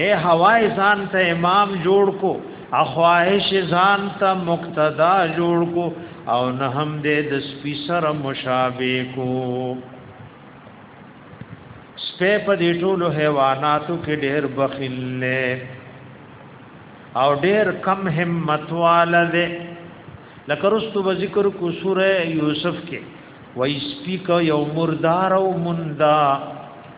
اے هوای ځان ته امام جوړ کو اخواهش ځان ته مقتدا جوړ کو او نه هم دې د سپی سره مشابه کو سپه په دې ټولو حیواناتو کې ډېر بخیل نه او ډېر کم همت واله ده لکه رستو ذکر کو سوره یوسف کې وای سپی کو یو مردار او مندا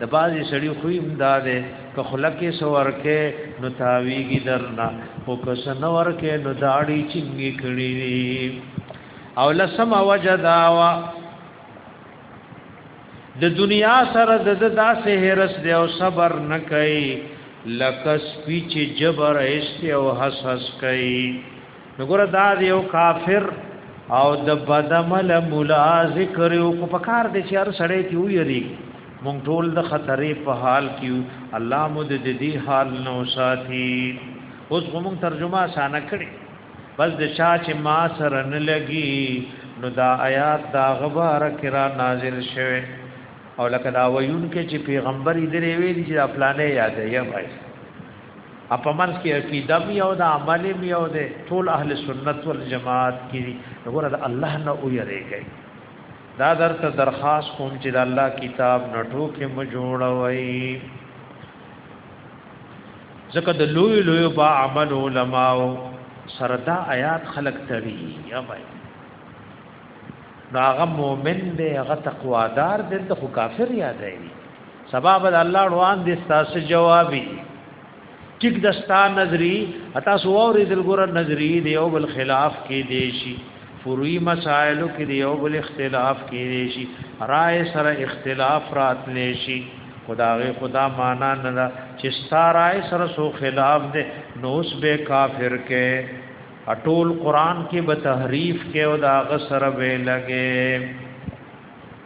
د بازي سړی خو هم دا ده که خلکه سورکه نو تاویږي درنا او که سنورکه نو داړي چنګي کړی او لسم وجدا وا د دنیا سره د داسې هرس دی او صبر نه کوي لکه سپی چې جبر ایست او حسس کوي نګور دا یو کافر او د بدمل مولا ذکر او کو پکار دي چې هر سړی ته ویری مونږ ټول د خطرې په حال کې الله مو د دې حال نو ساتي اوس مونږ ترجمه سانه کړي بس د شاه چې ما سره نه لګي نو دا آیات دا غبار کرا نازل شوه او لکه دا ویون کې چې پیغمبر یې درې ویلي چې افلانې یاد یې وایي په منځ کې عقیده مې او د عمل مې او د ټول اهل سنت والجماعت کې وګوره د الله نه او یریږي دا درته درخواست کوم چې د الله کتاب نټو کې مو جوړوي ځکه د لوی لوی با عمل علماء سردا آیات خلق تری یا بھائی نو هغه مؤمن دی هغه تقوادار دی ته کافر یادای سبب الله روان دي ستاسو جوابي ټیک د ستا نظری اتا سو اورې دل ګور نظری دی او بل خلاف کې دی شي فروي مسائل کې دی او بل اختلاف کې دی شي رائے سره اختلاف راتلې شي خدای خدا معنا نه دا چې ستا رائے سره سو خلاف دی نو اس به کافر کې اټول قران کې به تحریف کې او دا غسر به لګي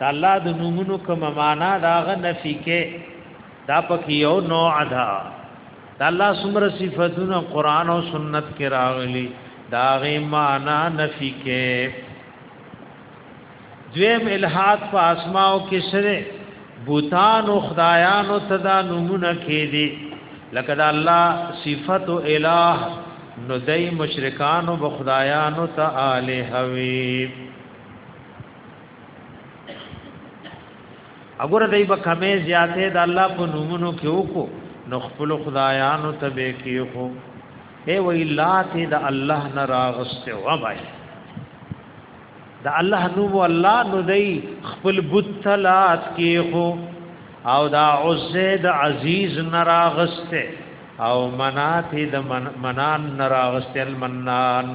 دا الله د نومونو کوم معنا دا غ نفي کې دا پکې یو نوع ده دا الله سمره صفاتونه قران او سنت کې راغلي دا غ معنا نفي کې دویم الہات په اسماو کې سره بوتان او خدایان او تدا نمونه کې دي لکه دا الله صفت او الہ نو دای مشرکان او خدایان او تعالی حویب اګوره دای په کمه زیاته د الله په نومونو کې وکړو نو خپل خدایانو ته به کې خو اے وی لات د الله نه راغسته و بای د الله نوم الله نو دی خپل بت لات کې خو او دا عزه د عزیز نه راغسته او منات د من منان نه راغسته المنان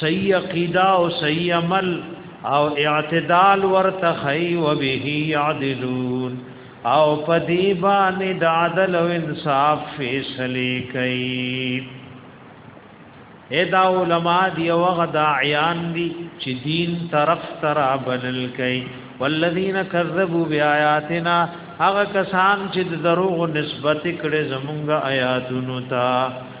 صحیح عقیده او صحیح عمل او اعتدال ورته خی و به یعدلون او پدی باندې د عدل او انصاف فیصله کوي ادا علماء دی او غدا عیان دی چې دین طرف ترا بلل کوي والذین کذبوا بیااتنا هغه کسان چې دروغ نسبت کړي زمونږ آیاتونو ته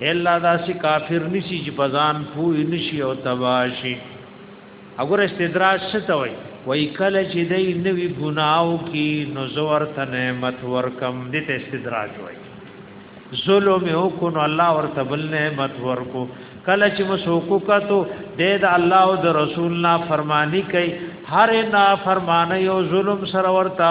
الا داسې کافر نشي چې پزان پوي نشي او تباشي اگر استدراج شته وي وای کله چې دای نوی ګناو کې نو زور ته نعمت ورکم دې ته استدراج وای ظلم یو کو نو الله ورته بل نعمت ورکو کله چې مسوکو کا ته دې د الله او د رسول نه فرمانی کوي هر نه فرمانه یو ظلم سره ورته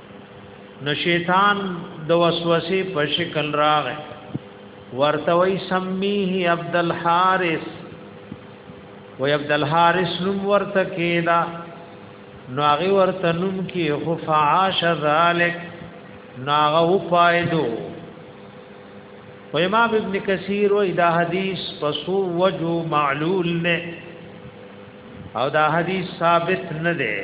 نو شیطان د وسوسه په شکل راغ ورته وی سمیه عبد الحارث و عبد الحارث نوم ورته کیدا نو هغه ورته نوم کې هو فعاش ذالک ناغه و پایدو و امام ابن کثیر و دا حدیث پسو وجو معلول نه او دا حدیث ثابت نه ده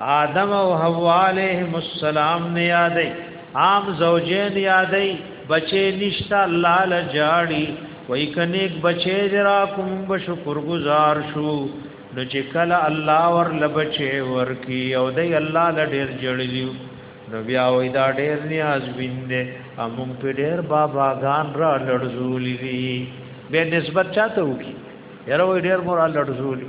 آدم او حوا علیهم السلام نه یادې عام زوجین یادې بچې نشتا الله لجاړي وای کنيک بچې درا کوم به شکر گزار شو نو چې کله الله ور لبچې ورکی او دې الله لډیر جړلیو نو بیا وای دا ډیر نیاز ویندې امون په ډیر بابا غان را لړزولې به نسبت چاته وکي یره وای ډیر مور لړزولې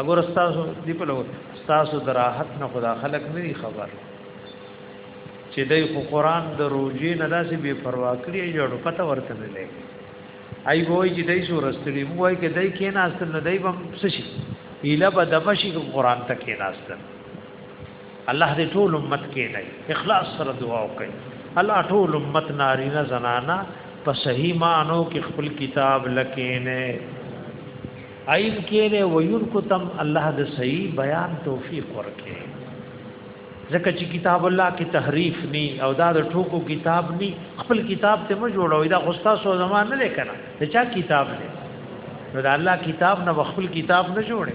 اګور استاد دی په لور استاد دراحت نه خدا خلق نه خبر چې دای خو قران د روزي نه داسې بے پروا کړی جوړ پته ورته نه لګي ای وای چې دای سو رستلی مو وای کې دای کې نه اصل نه دای بم سشي ایله به دمشق قران ته کې نه اصل الله دې ټول امت کې نه اخلاص سره دعا وکړي الله ټول امت نارینه زنانا په صحیح معنو کې خپل کتاب لکینه عین کې نه ویون کو تم الله دې صحیح بیان توفیق ورکړي ځکه چې کتاب الله کې تحریف ني او دا د ټوکو کتاب ني خپل کتاب ته مو جوړوي دا خوستا سو زمان نه لیکنه دا چا کتاب دی نو دا الله کتاب نه خپل کتاب نه جوړي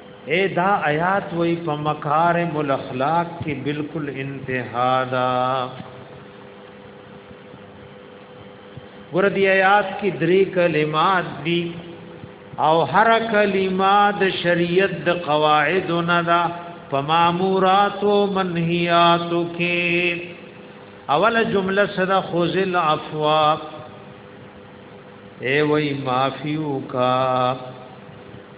اے دا آیات وای په مکارم الاخلاق کې بالکل انتها دا ګور دی آیات کې درې کلمات دي او هر کلمه د شریعت د قواعد نه دا په مامورات او منهیات کې اوله جمله صدا خذل عفوا اے وای معافیو کا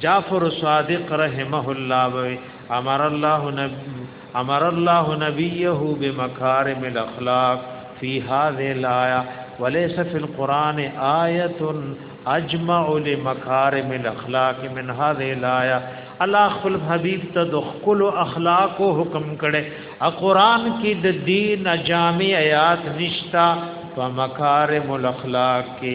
جعفر صادق رحمه الله وی امر الله نبی امر الله نبیه بمکارم الاخلاق فی هذه الايه وليس في القران ايه اجمع لمکارم الاخلاق من هذه الايه الله خپل حبیب ته د خپل اخلاق حکم کړي ا قران کې د دین جامع آیات نشتا په مکارم الاخلاق کې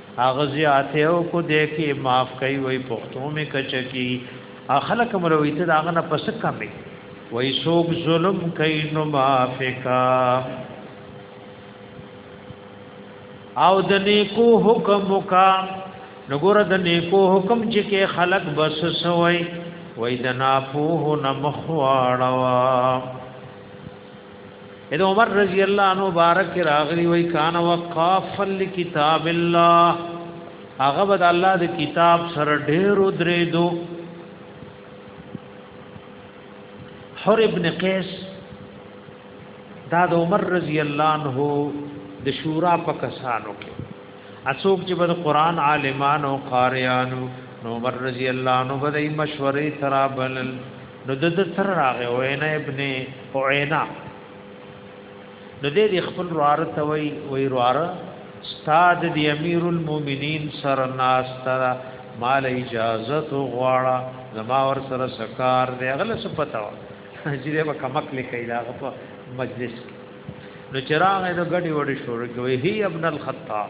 هغه زیاته او کو دې کې معاف کوي وای پښتو می کچکی اخله کوم روي ته داغه نه پس کمې وای سوق ظلم کوي نو معاف کا او د نیکو حکم کا نګور د نیکو حکم چې کې خلق بس سوي وای د ناپوه نه مخواړه اې د عمر رضی الله عنه بارک راغلی وای کان وقاف لکتاب الله هغه بد الله د کتاب سره ډېر درې دو حر ابن قیس دا د عمر رضی الله عنه د شورا په کسانو کې اسوک چې بد قران عالمانو قاریانو نو عمر رضی الله عنه بد مشورې ترابل نو د د سره راغې او اینا ابن او اینا نو دې د خپل روار ته وی وی روار استاد د امیر المؤمنین سر ناس تر مال اجازه تو غواړه زما ور سره سکار دی غل څه پتا و چې دې به کمک لیکي دا په مجلس نو چراغ د غډي وډي شروع کوي هی ابن الخطاب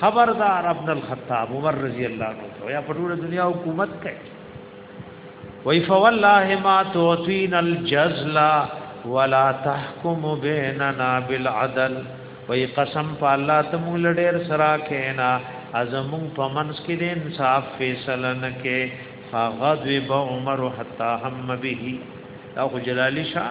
خبردار ابن الخطاب عمر رضی الله عنه یا په ټول دنیا حکومت کوي وای فوالله ما توتین الجزل ولا تحكم بيننا بالعدل وای قسم په الله ته مونږ لډیر سرا کینا ازمون په منس کې د انصاف فیصله نه کې فغضب عمر حتا هم به دا خو جلالی شاه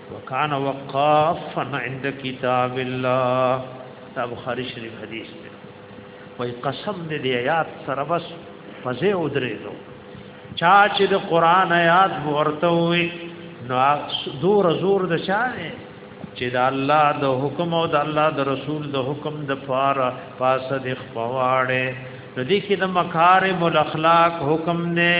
وکان وقافا عند کتاب الله دا بخاری شریف حدیث دی وای قسم دې دی آیات سره بس فزه ودرې دو چا چې د قران آیات ورته وي نو دور زور د چا نه چې د الله د حکم او د الله د رسول د حکم د فار پاس د خواړې نو دې کې د مکارم الاخلاق حکم نه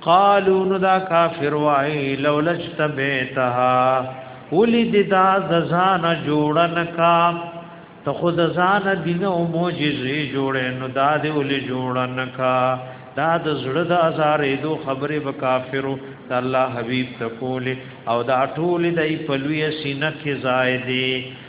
قالو نو دا کافر وای لولج تبیتها ولید دا ززان جوړن کا ته خود زان دین او معجزې جوړې نو دا دې ولې جوړن کا دا د زړه د ازارې دو خبرې به کافرو د الله حبيب ته کولې او دا ټول د پلوې سینه کې زائدې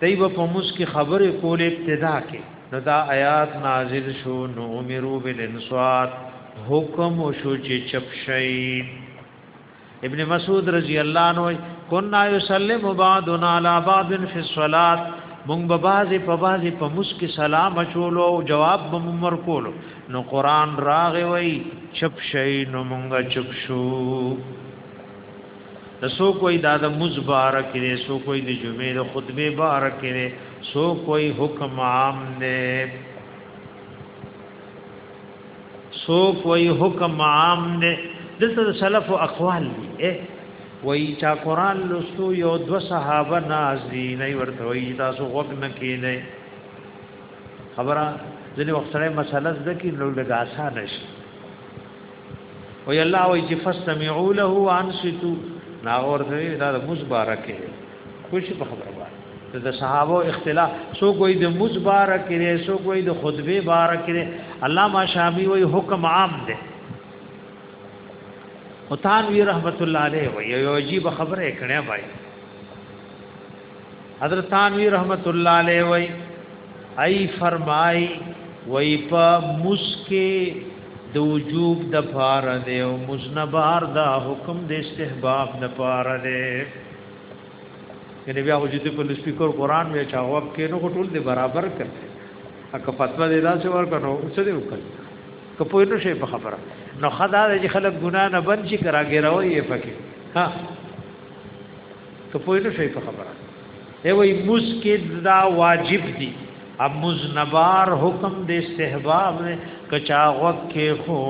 دی به په موس کې خبرې کول ابتدا کې نو دا آیات نازل شو نو امرو بالانصات حکم شو چې چپ شي ابن مسعود رضی الله عنه کنا یسلم بعضنا علی بعض فی الصلاه مونږ به بازي په بازي په مسکی سلام چولو او جواب به ممر کولو نو قران راغی وای چپ شي نو مونږ چپ شو سو کوئی دا د مز بارک دی سو کوئی د جمعې د خطبه بارک دی سو کوئی حکم عام دی سو کوئی حکم عام دی دلته سلف او اقوال دی اے وای چا قران لوستو یو دو صحابه نازلی نه ورته وای تاسو وګ نه کینې خبره ځنې وخت سره مسله زده کی نو لګاسا نشي او الله وی چې فاستمعوا له وانصتوا ناغور ته دا مزبارکه خوش په خبره باندې د صحابه اختلاف سو کوئی د مزبارک لري سو کوئی د خطبه بارک لري علامه شامی وی حکم عام دی او تانوی رحمت الله علیه وی یو عجیب خبره کړه وای حضرت تانوی رحمت الله علیه وی ای فرمای وی په مسکه د وجوب د پاره دی او مزنبار دا حکم د استحباب د پاره دی کله بیا وجود په سپیکر قران وی چا وب کې نو ټول دی برابر کړ اکه فتوا دی دا چې ورکنو څه دی وکړ کپوی نو شي په خبره نو خدای دې خلک ګنا نه بند شي کراګې راوي پکې ها ته پوه نه شوي په خبره دی وای موز کې دا واجب دي اب موز نبار حکم د استحباب نه کچا غوک کې خو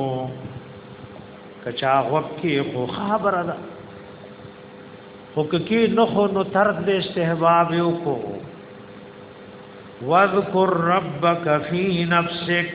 کچا غوک کې خو خبره ده خو کې نه خو نو ترک د استحباب یو کو واذکر ربک فی نفسک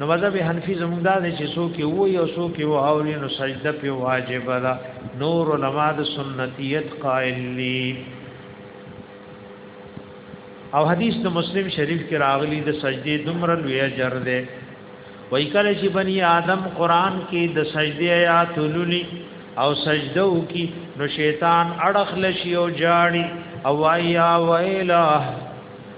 نو مذهب حنفي زموږ دا دی چې څوک یو یو څوک یو اوري نو سجده په واجب ده نور علما د سنتیت قائل دي او حدیث د مسلم شریف کې راغلی د سجدي دمر لوی اجر ده وای کله چې بنی آدم قران کې د سجدي آیات لولي او سجده وکي نو شیطان اڑخ لشي او جاړي او وایا ویلا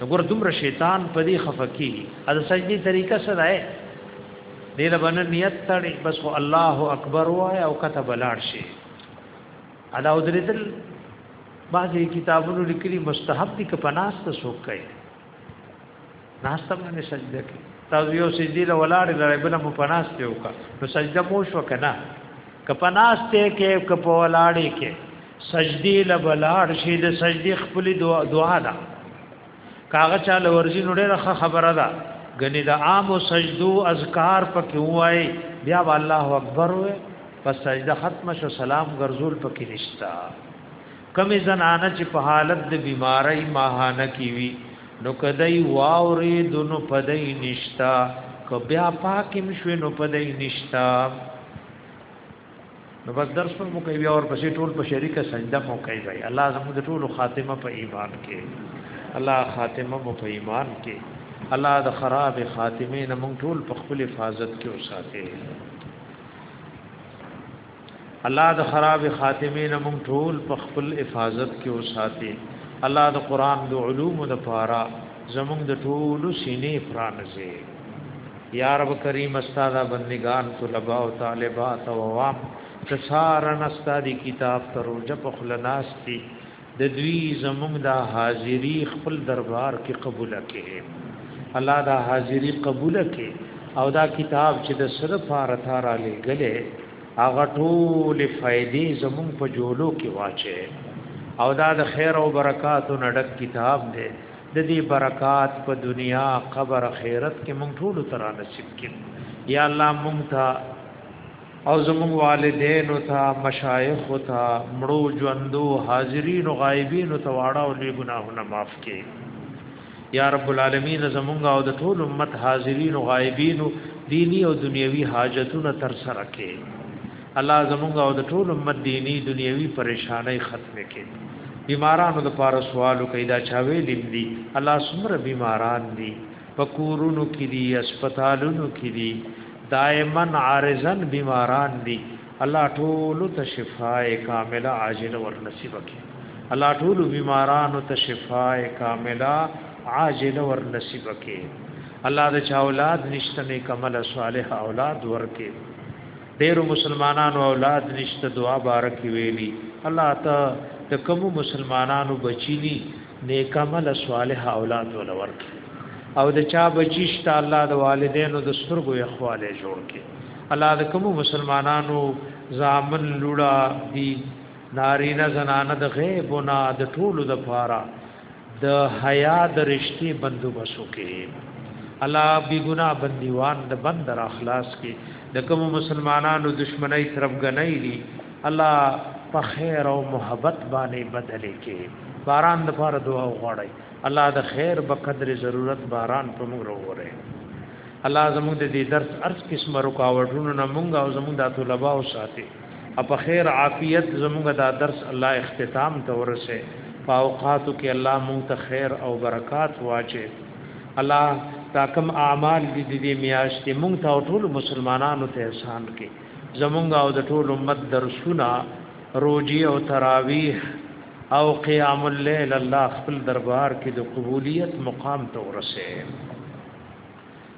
نو ګور دومره شیطان په دې خفه کیږي ا د سجدي طریقه څه ده دې له باندې نیت تړي بس خو الله اکبر وای او کته بلاړ شي ادا ودریدل بعضی کتابونو لیکلي مستحب دي که پناس ته سوک کوي ناس ته باندې سجده کوي تاسو یو سجدي له ولاړ لړ بل مو پناس ته وکړه نو سجده مو شو کنه که پناس ته کې که په ولاړې کې سجدی لبلار شي د سجدی خپل دعا ده کاغه چا لورځي نو ډېره خبره ده غني د عام سجدو اذکار پکې وای بیا الله اکبر وې پس سجده ختم شو سلام ګرځول پکې نشتا کمی زنانه چې په حالت د بیماری ماهانه کی وی نو کدی واوري دونو پدای نشتا که بیا پاکم شوي نو پدای نشتا نو بس درس په مو کوي او پسې ټول په شریکه سجده مو کوي وای الله زموږ د ټولو خاتمه په ایمان کې الله خاتمه مو په ایمان کې الله د خراب خاتمه نه مونږ ټول په خپل حفاظت کې وساتي الله د خراب خاتمه نه مونږ ټول په خپل حفاظت کې وساتي الله د قران د علوم د پاره زمونږ د ټولو سینې پرانځي یا رب کریم استاد بندگان طلباء او طالبات او عوام چې سارن استاد کتاب تر روزه په خلناستی د دوی زمونږ د حاضری خپل دربار کې قبول کړي الله دا حاضری قبول کړي او دا کتاب چې د سر فار ثار علی غلې هغه ټول فائدې زمونږ په جوړو کې واچي او دا د خیر او برکات نډک کتاب دی د دې برکات په دنیا قبر خیرت کې مونږ ټول تر نصیب کې یا الله مونږ ته او زموږ والدین او ته مشایخ او ته مړو ژوندو حاضرین او غایبین او ته واړه او لوی ګناهونه معاف کې یا رب العالمین زموږ او د ټول امت حاضرین او غایبین دینی او دنیوي حاجتونه تر سره کې الله زمونږ او د ټول امت دینی دنیوي پریشانای ختم کړي بیمارانو د پاره سوالو کوي دا چا ویلیم دي الله سمره بیماران دي پکورونو کې دي هسپتالونو کې دي دائما عارضن بیماران دي الله ټول ته شفای کامله عاجل ور نصیب کړي الله ټول بیمارانو ته شفای کامله عاجل ور نصیب کړي الله د چا اولاد نشته نه کمل صالح اولاد ورکه ډیرو مسلمانانو اولاد نشته دعا بارک ویلی الله ته د کوم مسلمانانو بچی ني نیک عمل صالح اولاد ولور او د چا بچی شته الله د والدینو د سترګو اخواله جوړ کړي الله د کوم مسلمانانو زامن لوړا دي نارینه زنانه د غیبونه د ټولو د پاره د حیا د رشتي بندو بسو کې الله بی ګنا بندیوان د بند را خلاص کې د کوم مسلمانانو دشمنی طرف غنۍ دي الله په خیر او محبت باندې بدل کې باران د فار دعا غواړي الله د خیر په قدر ضرورت باران په موږ وروره الله زموږ د دې درس ارس قسم رکاوټونو نه مونږ او زموږ د طلباء او ساتي اپ خیر عافیت زموږ دا درس الله اختتام ته ورسه په اوقاتو کې الله مونږ ته خیر او برکات واچي الله دا کم اعمال دي د دې میاشتې مونږ ته ټول مسلمانانو ته احسان کې زمونږ او د ټول امت درسونه روزي او تراویح او قیام الليل الله خپل دربار کې د قبولیت مقام ته ورسه